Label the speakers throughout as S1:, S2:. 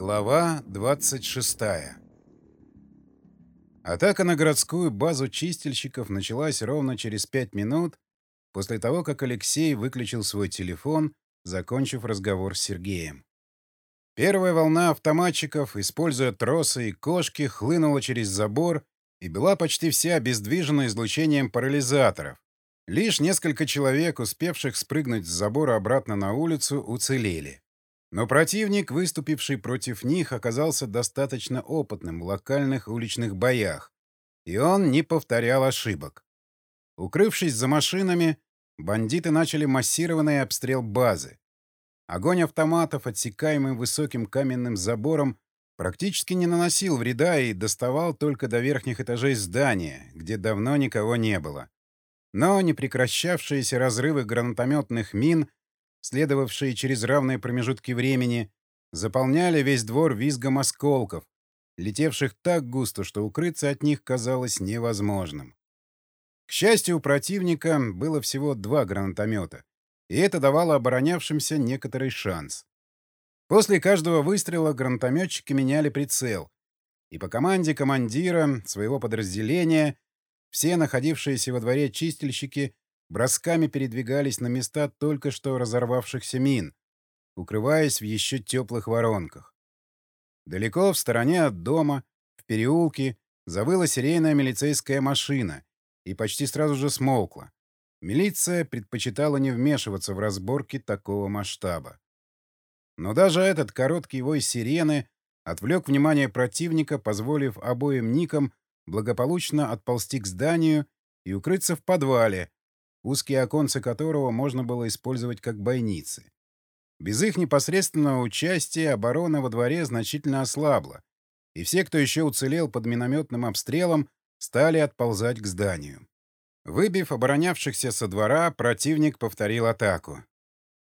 S1: Глава 26 Атака на городскую базу чистильщиков началась ровно через пять минут после того, как Алексей выключил свой телефон, закончив разговор с Сергеем. Первая волна автоматчиков, используя тросы и кошки, хлынула через забор и была почти вся обездвижена излучением парализаторов. Лишь несколько человек, успевших спрыгнуть с забора обратно на улицу, уцелели. Но противник, выступивший против них, оказался достаточно опытным в локальных уличных боях, и он не повторял ошибок. Укрывшись за машинами, бандиты начали массированный обстрел базы. Огонь автоматов, отсекаемый высоким каменным забором, практически не наносил вреда и доставал только до верхних этажей здания, где давно никого не было. Но непрекращавшиеся разрывы гранатометных мин, следовавшие через равные промежутки времени, заполняли весь двор визгом осколков, летевших так густо, что укрыться от них казалось невозможным. К счастью, у противника было всего два гранатомета, и это давало оборонявшимся некоторый шанс. После каждого выстрела гранатометчики меняли прицел, и по команде командира своего подразделения все находившиеся во дворе чистильщики бросками передвигались на места только что разорвавшихся мин, укрываясь в еще теплых воронках. Далеко в стороне от дома, в переулке, завыла сиренная милицейская машина и почти сразу же смолкла. Милиция предпочитала не вмешиваться в разборки такого масштаба. Но даже этот короткий вой сирены отвлек внимание противника, позволив обоим никам благополучно отползти к зданию и укрыться в подвале, узкие оконцы которого можно было использовать как бойницы. Без их непосредственного участия оборона во дворе значительно ослабла, и все, кто еще уцелел под минометным обстрелом, стали отползать к зданию. Выбив оборонявшихся со двора, противник повторил атаку.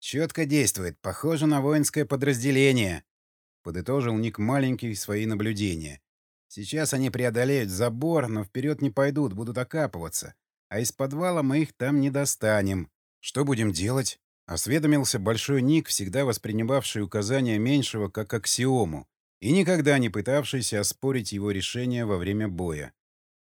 S1: «Четко действует, похоже на воинское подразделение», — подытожил Ник маленький свои наблюдения. Сейчас они преодолеют забор, но вперед не пойдут, будут окапываться. А из подвала мы их там не достанем. Что будем делать? Осведомился большой Ник, всегда воспринимавший указания меньшего как аксиому и никогда не пытавшийся оспорить его решение во время боя.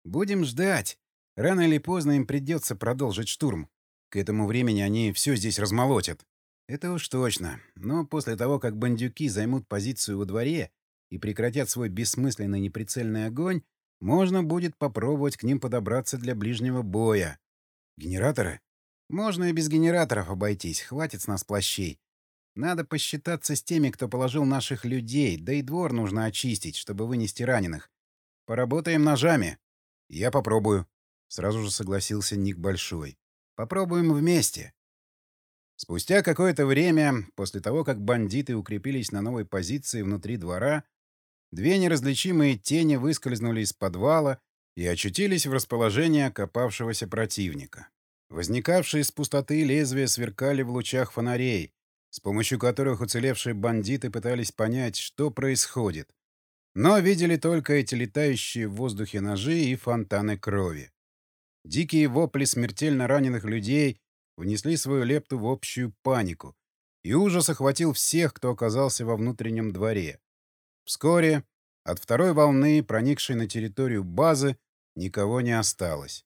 S1: «Будем ждать. Рано или поздно им придется продолжить штурм. К этому времени они все здесь размолотят». «Это уж точно. Но после того, как бандюки займут позицию во дворе, и прекратят свой бессмысленный неприцельный огонь, можно будет попробовать к ним подобраться для ближнего боя. Генераторы? Можно и без генераторов обойтись, хватит с нас плащей. Надо посчитаться с теми, кто положил наших людей, да и двор нужно очистить, чтобы вынести раненых. Поработаем ножами. Я попробую. Сразу же согласился Ник Большой. Попробуем вместе. Спустя какое-то время, после того, как бандиты укрепились на новой позиции внутри двора, Две неразличимые тени выскользнули из подвала и очутились в расположении окопавшегося противника. Возникавшие из пустоты лезвия сверкали в лучах фонарей, с помощью которых уцелевшие бандиты пытались понять, что происходит. Но видели только эти летающие в воздухе ножи и фонтаны крови. Дикие вопли смертельно раненых людей внесли свою лепту в общую панику, и ужас охватил всех, кто оказался во внутреннем дворе. Вскоре от второй волны, проникшей на территорию базы, никого не осталось.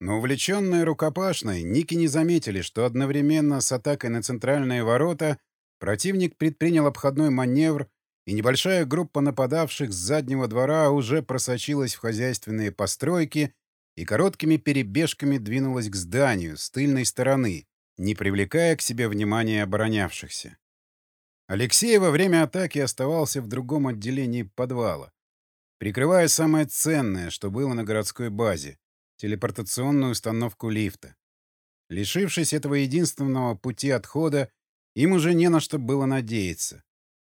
S1: Но увлеченные рукопашной, Ники не заметили, что одновременно с атакой на центральные ворота противник предпринял обходной маневр, и небольшая группа нападавших с заднего двора уже просочилась в хозяйственные постройки и короткими перебежками двинулась к зданию с тыльной стороны, не привлекая к себе внимания оборонявшихся. Алексей во время атаки оставался в другом отделении подвала, прикрывая самое ценное, что было на городской базе — телепортационную установку лифта. Лишившись этого единственного пути отхода, им уже не на что было надеяться.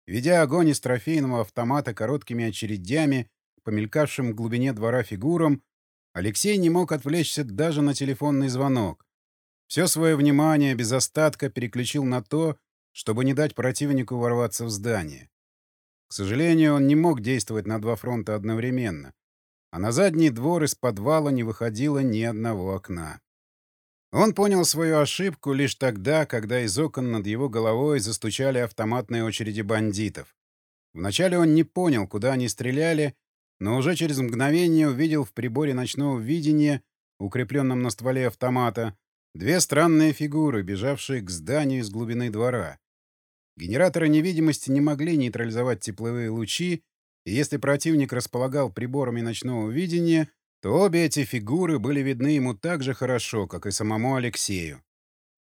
S1: Ведя огонь из трофейного автомата короткими очередями, помелькавшим в глубине двора фигурам, Алексей не мог отвлечься даже на телефонный звонок. Все свое внимание без остатка переключил на то, чтобы не дать противнику ворваться в здание. К сожалению, он не мог действовать на два фронта одновременно, а на задний двор из подвала не выходило ни одного окна. Он понял свою ошибку лишь тогда, когда из окон над его головой застучали автоматные очереди бандитов. Вначале он не понял, куда они стреляли, но уже через мгновение увидел в приборе ночного видения, укрепленном на стволе автомата, две странные фигуры, бежавшие к зданию из глубины двора. Генераторы невидимости не могли нейтрализовать тепловые лучи, и если противник располагал приборами ночного видения, то обе эти фигуры были видны ему так же хорошо, как и самому Алексею.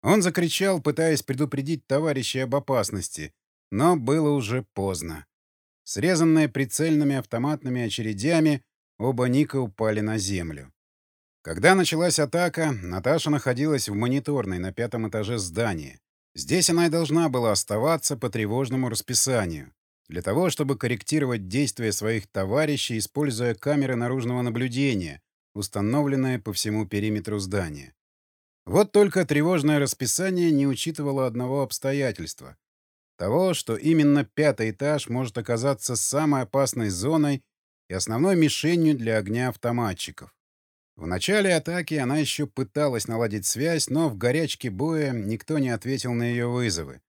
S1: Он закричал, пытаясь предупредить товарищей об опасности, но было уже поздно. Срезанные прицельными автоматными очередями, оба Ника упали на землю. Когда началась атака, Наташа находилась в мониторной на пятом этаже здания. Здесь она и должна была оставаться по тревожному расписанию, для того, чтобы корректировать действия своих товарищей, используя камеры наружного наблюдения, установленные по всему периметру здания. Вот только тревожное расписание не учитывало одного обстоятельства. Того, что именно пятый этаж может оказаться самой опасной зоной и основной мишенью для огня автоматчиков. В начале атаки она еще пыталась наладить связь, но в горячке боя никто не ответил на ее вызовы.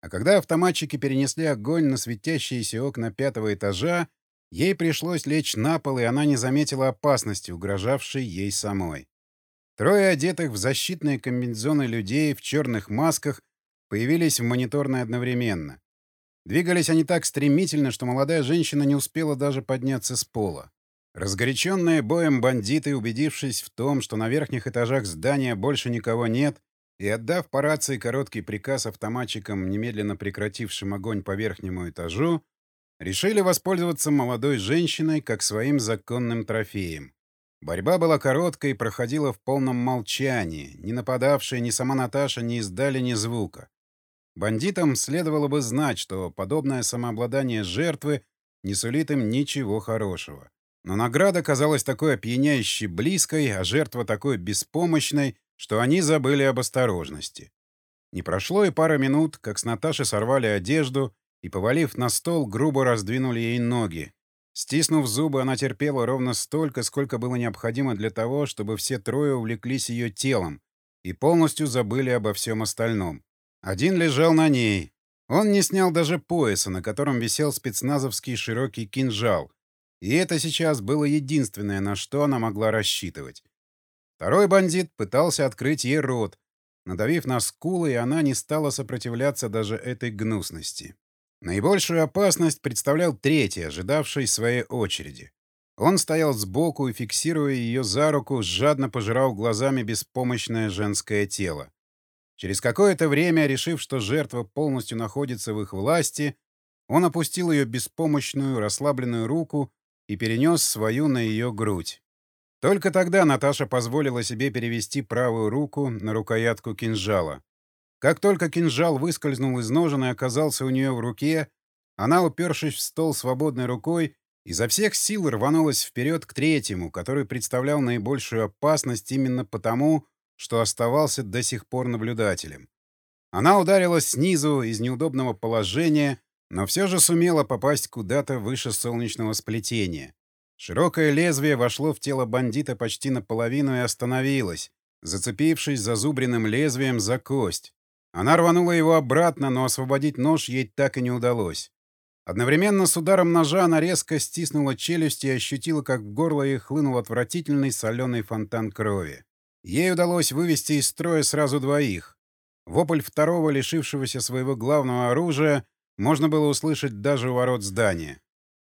S1: А когда автоматчики перенесли огонь на светящиеся окна пятого этажа, ей пришлось лечь на пол, и она не заметила опасности, угрожавшей ей самой. Трое одетых в защитные комбинезоны людей в черных масках появились в мониторной одновременно. Двигались они так стремительно, что молодая женщина не успела даже подняться с пола. Разгоряченные боем бандиты, убедившись в том, что на верхних этажах здания больше никого нет, и отдав по рации короткий приказ автоматчикам, немедленно прекратившим огонь по верхнему этажу, решили воспользоваться молодой женщиной как своим законным трофеем. Борьба была короткой и проходила в полном молчании. Ни нападавшие, ни сама Наташа не издали ни звука. Бандитам следовало бы знать, что подобное самообладание жертвы не сулит им ничего хорошего. Но награда казалась такой опьяняющей близкой, а жертва такой беспомощной, что они забыли об осторожности. Не прошло и пара минут, как с Наташи сорвали одежду и, повалив на стол, грубо раздвинули ей ноги. Стиснув зубы, она терпела ровно столько, сколько было необходимо для того, чтобы все трое увлеклись ее телом и полностью забыли обо всем остальном. Один лежал на ней. Он не снял даже пояса, на котором висел спецназовский широкий кинжал, и это сейчас было единственное, на что она могла рассчитывать. Второй бандит пытался открыть ей рот, надавив на скулы, и она не стала сопротивляться даже этой гнусности. Наибольшую опасность представлял третий, ожидавший своей очереди. Он стоял сбоку и, фиксируя ее за руку, жадно пожирал глазами беспомощное женское тело. Через какое-то время, решив, что жертва полностью находится в их власти, он опустил ее беспомощную, расслабленную руку и перенес свою на ее грудь. Только тогда Наташа позволила себе перевести правую руку на рукоятку кинжала. Как только кинжал выскользнул из ножен и оказался у нее в руке, она, упершись в стол свободной рукой, изо всех сил рванулась вперед к третьему, который представлял наибольшую опасность именно потому, что оставался до сих пор наблюдателем. Она ударилась снизу из неудобного положения, но все же сумела попасть куда-то выше солнечного сплетения. Широкое лезвие вошло в тело бандита почти наполовину и остановилось, зацепившись зазубренным лезвием за кость. Она рванула его обратно, но освободить нож ей так и не удалось. Одновременно с ударом ножа она резко стиснула челюсть и ощутила, как в горло ей хлынул отвратительный соленый фонтан крови. Ей удалось вывести из строя сразу двоих. Вопль второго, лишившегося своего главного оружия, можно было услышать даже у ворот здания.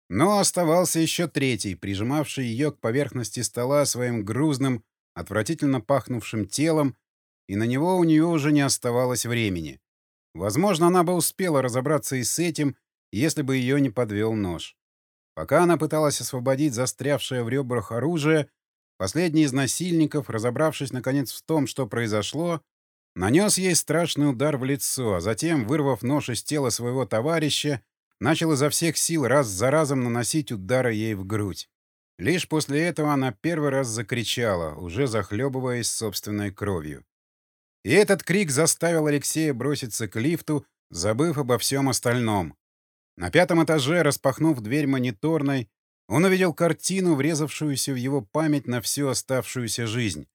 S1: Но оставался еще третий, прижимавший ее к поверхности стола своим грузным, отвратительно пахнувшим телом, и на него у нее уже не оставалось времени. Возможно, она бы успела разобраться и с этим, если бы ее не подвел нож. Пока она пыталась освободить застрявшее в ребрах оружие, последний из насильников, разобравшись наконец в том, что произошло, Нанес ей страшный удар в лицо, а затем, вырвав нож из тела своего товарища, начал изо всех сил раз за разом наносить удары ей в грудь. Лишь после этого она первый раз закричала, уже захлебываясь собственной кровью. И этот крик заставил Алексея броситься к лифту, забыв обо всем остальном. На пятом этаже, распахнув дверь мониторной, он увидел картину, врезавшуюся в его память на всю оставшуюся жизнь.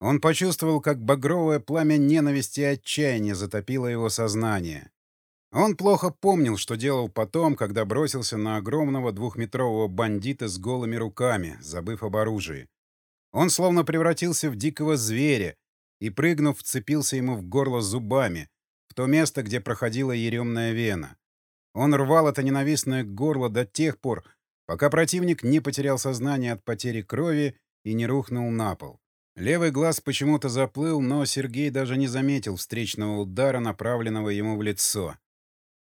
S1: Он почувствовал, как багровое пламя ненависти и отчаяния затопило его сознание. Он плохо помнил, что делал потом, когда бросился на огромного двухметрового бандита с голыми руками, забыв об оружии. Он словно превратился в дикого зверя и, прыгнув, вцепился ему в горло зубами, в то место, где проходила еремная вена. Он рвал это ненавистное горло до тех пор, пока противник не потерял сознание от потери крови и не рухнул на пол. Левый глаз почему-то заплыл, но Сергей даже не заметил встречного удара, направленного ему в лицо.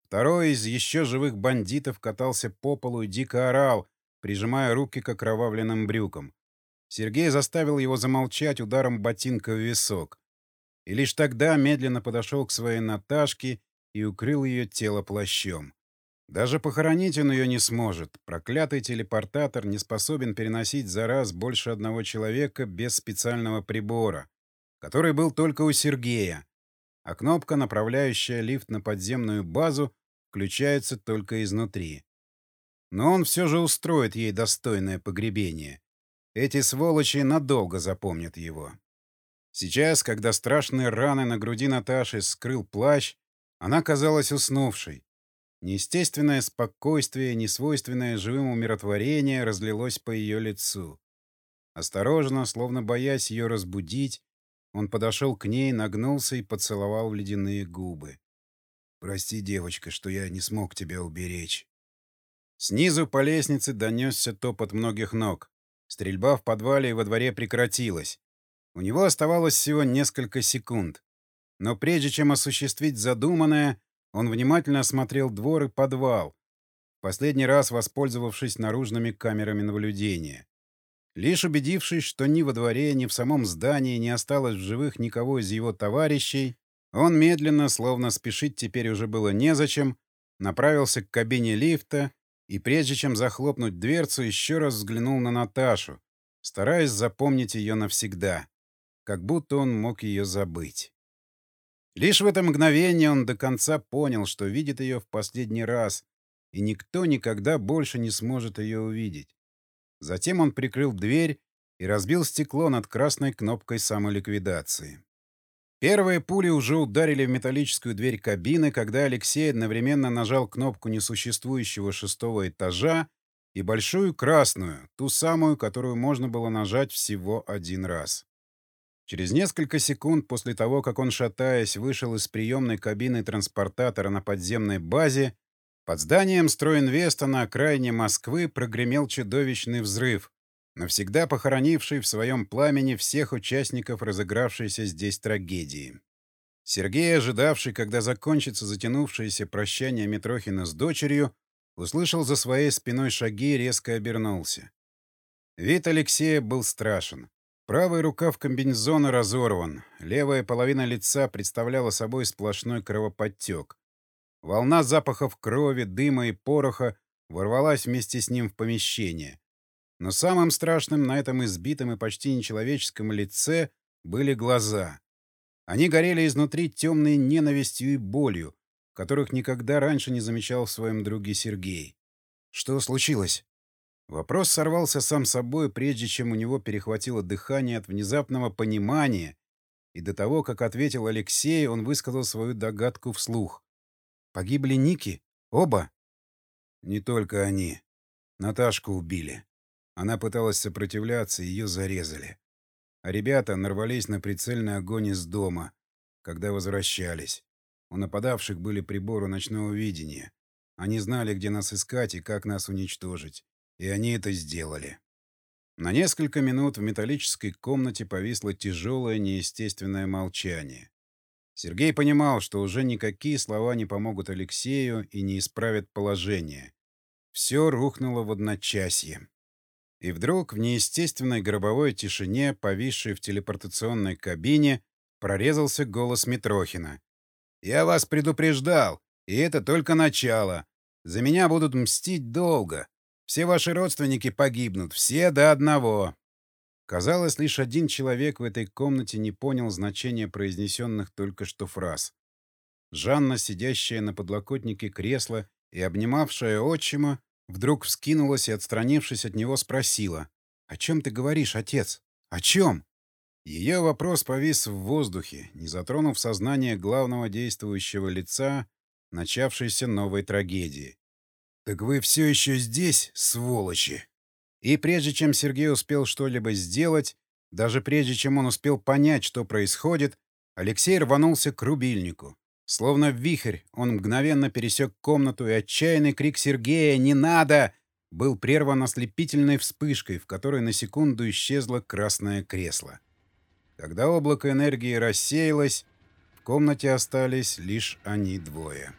S1: Второй из еще живых бандитов катался по полу и дико орал, прижимая руки к окровавленным брюкам. Сергей заставил его замолчать ударом ботинка в висок. И лишь тогда медленно подошел к своей Наташке и укрыл ее тело плащом. Даже похоронить он ее не сможет. Проклятый телепортатор не способен переносить за раз больше одного человека без специального прибора, который был только у Сергея. А кнопка, направляющая лифт на подземную базу, включается только изнутри. Но он все же устроит ей достойное погребение. Эти сволочи надолго запомнят его. Сейчас, когда страшные раны на груди Наташи скрыл плащ, она казалась уснувшей. Неестественное спокойствие, несвойственное живым умиротворение разлилось по ее лицу. Осторожно, словно боясь ее разбудить, он подошел к ней, нагнулся и поцеловал в ледяные губы. «Прости, девочка, что я не смог тебя уберечь». Снизу по лестнице донесся топот многих ног. Стрельба в подвале и во дворе прекратилась. У него оставалось всего несколько секунд. Но прежде чем осуществить задуманное, он внимательно осмотрел двор и подвал, последний раз воспользовавшись наружными камерами наблюдения. Лишь убедившись, что ни во дворе, ни в самом здании не осталось в живых никого из его товарищей, он медленно, словно спешить теперь уже было незачем, направился к кабине лифта и, прежде чем захлопнуть дверцу, еще раз взглянул на Наташу, стараясь запомнить ее навсегда, как будто он мог ее забыть. Лишь в это мгновение он до конца понял, что видит ее в последний раз, и никто никогда больше не сможет ее увидеть. Затем он прикрыл дверь и разбил стекло над красной кнопкой самоликвидации. Первые пули уже ударили в металлическую дверь кабины, когда Алексей одновременно нажал кнопку несуществующего шестого этажа и большую красную, ту самую, которую можно было нажать всего один раз. Через несколько секунд после того, как он, шатаясь, вышел из приемной кабины транспортатора на подземной базе, под зданием стройинвеста на окраине Москвы прогремел чудовищный взрыв, навсегда похоронивший в своем пламени всех участников разыгравшейся здесь трагедии. Сергей, ожидавший, когда закончится затянувшееся прощание Митрохина с дочерью, услышал за своей спиной шаги и резко обернулся. Вид Алексея был страшен. Правый рукав комбинезона разорван, левая половина лица представляла собой сплошной кровоподтек. Волна запахов крови, дыма и пороха ворвалась вместе с ним в помещение. Но самым страшным на этом избитом и почти нечеловеческом лице были глаза. Они горели изнутри темной ненавистью и болью, которых никогда раньше не замечал в своем друге Сергей. «Что случилось?» Вопрос сорвался сам собой, прежде чем у него перехватило дыхание от внезапного понимания, и до того, как ответил Алексей, он высказал свою догадку вслух. «Погибли Ники? Оба?» «Не только они. Наташку убили. Она пыталась сопротивляться, ее зарезали. А ребята нарвались на прицельный огонь из дома, когда возвращались. У нападавших были приборы ночного видения. Они знали, где нас искать и как нас уничтожить. И они это сделали. На несколько минут в металлической комнате повисло тяжелое неестественное молчание. Сергей понимал, что уже никакие слова не помогут Алексею и не исправят положение. Все рухнуло в одночасье. И вдруг в неестественной гробовой тишине, повисшей в телепортационной кабине, прорезался голос Митрохина. «Я вас предупреждал, и это только начало. За меня будут мстить долго. Все ваши родственники погибнут, все до одного. Казалось, лишь один человек в этой комнате не понял значения произнесенных только что фраз. Жанна, сидящая на подлокотнике кресла и обнимавшая отчима, вдруг вскинулась и, отстранившись от него, спросила. «О чем ты говоришь, отец? О чем?» Ее вопрос повис в воздухе, не затронув сознание главного действующего лица начавшейся новой трагедии. «Так вы все еще здесь, сволочи!» И прежде чем Сергей успел что-либо сделать, даже прежде чем он успел понять, что происходит, Алексей рванулся к рубильнику. Словно вихрь, он мгновенно пересек комнату, и отчаянный крик Сергея «Не надо!» был прерван ослепительной вспышкой, в которой на секунду исчезло красное кресло. Когда облако энергии рассеялось, в комнате остались лишь они двое.